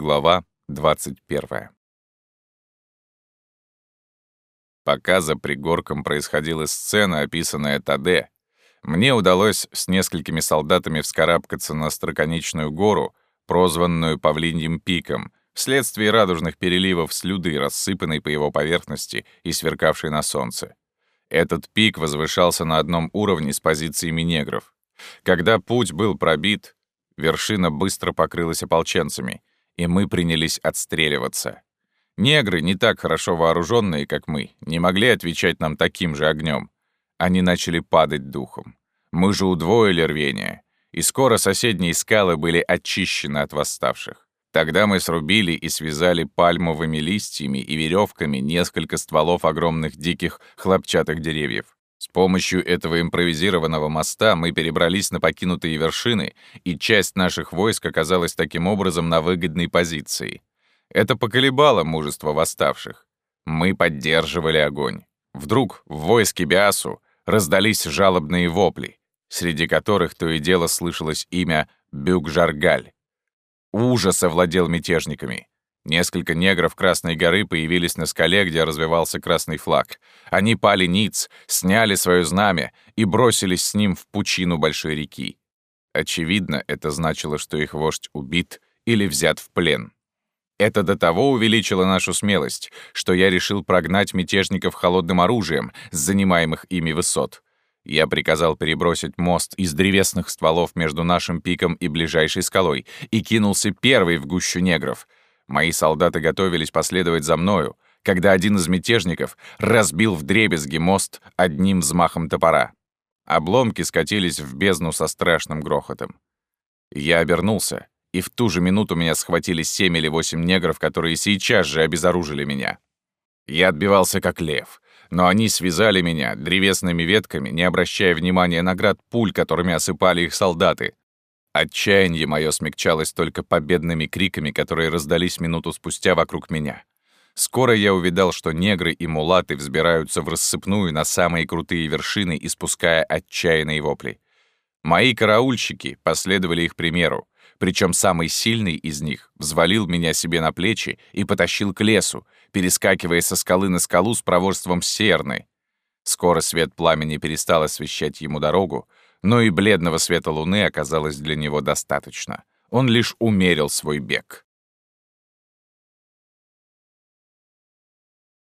Глава 21. Пока за пригорком происходила сцена, описанная Таде, мне удалось с несколькими солдатами вскарабкаться на строконечную гору, прозванную Павлиньим пиком, вследствие радужных переливов слюды, рассыпанной по его поверхности и сверкавшей на солнце. Этот пик возвышался на одном уровне с позициями негров. Когда путь был пробит, вершина быстро покрылась ополченцами — и мы принялись отстреливаться. Негры, не так хорошо вооруженные, как мы, не могли отвечать нам таким же огнем. Они начали падать духом. Мы же удвоили рвение, и скоро соседние скалы были очищены от восставших. Тогда мы срубили и связали пальмовыми листьями и веревками несколько стволов огромных диких хлопчатых деревьев. С помощью этого импровизированного моста мы перебрались на покинутые вершины, и часть наших войск оказалась таким образом на выгодной позиции. Это поколебало мужество восставших. Мы поддерживали огонь. Вдруг в войске Биасу раздались жалобные вопли, среди которых то и дело слышалось имя Бюкжаргаль. Ужас овладел мятежниками. Несколько негров Красной горы появились на скале, где развивался красный флаг. Они пали ниц, сняли свое знамя и бросились с ним в пучину большой реки. Очевидно, это значило, что их вождь убит или взят в плен. Это до того увеличило нашу смелость, что я решил прогнать мятежников холодным оружием с занимаемых ими высот. Я приказал перебросить мост из древесных стволов между нашим пиком и ближайшей скалой и кинулся первый в гущу негров — Мои солдаты готовились последовать за мною, когда один из мятежников разбил вдребезги мост одним взмахом топора. Обломки скатились в бездну со страшным грохотом. Я обернулся, и в ту же минуту меня схватили семь или восемь негров, которые сейчас же обезоружили меня. Я отбивался как лев, но они связали меня древесными ветками, не обращая внимания на град пуль, которыми осыпали их солдаты. Отчаяние мое смягчалось только победными криками, которые раздались минуту спустя вокруг меня. Скоро я увидал, что негры и мулаты взбираются в рассыпную на самые крутые вершины, испуская отчаянные вопли. Мои караульщики последовали их примеру, причем самый сильный из них взвалил меня себе на плечи и потащил к лесу, перескакивая со скалы на скалу с проворством серны. Скоро свет пламени перестал освещать ему дорогу, но и бледного света луны оказалось для него достаточно. Он лишь умерил свой бег.